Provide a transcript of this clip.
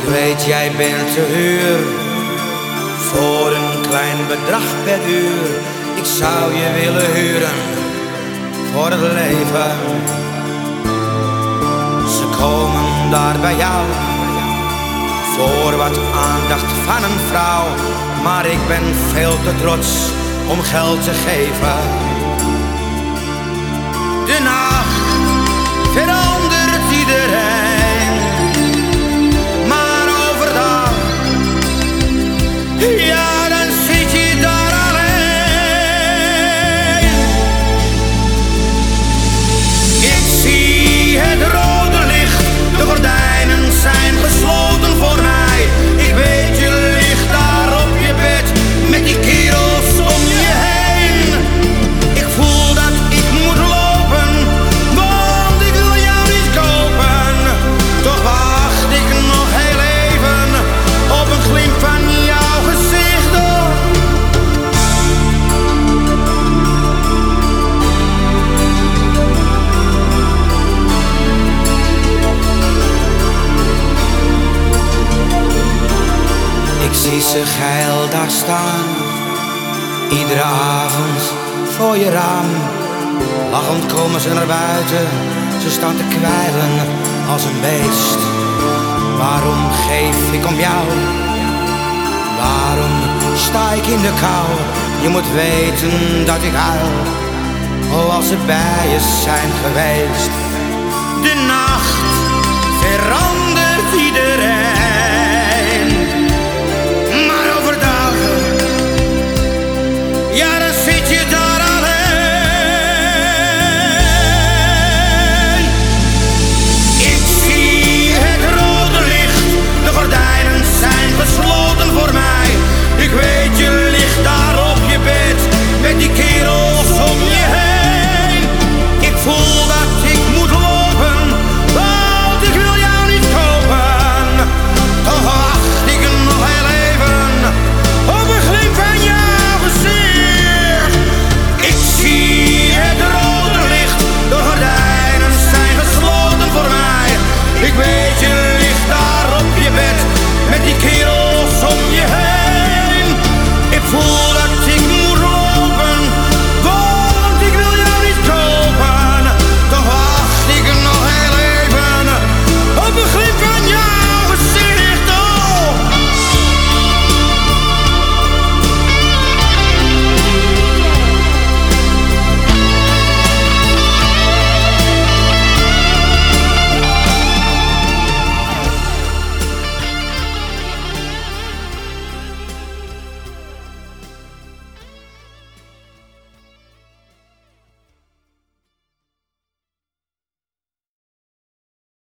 weet jij bent te huur voor een klein bedrag per uur. Ik zou je willen huren voor het leven. Ze komen daar bij jou voor wat aandacht van een vrouw, maar ik ben veel te trots om geld te geven. Zie ze geil daar staan, iedere avond voor je raam. Lachend komen ze naar buiten, ze staan te kwijlen als een beest. Waarom geef ik om jou? Waarom sta ik in de kou? Je moet weten dat ik huil, oh als ze bij je zijn geweest. De nacht verandert.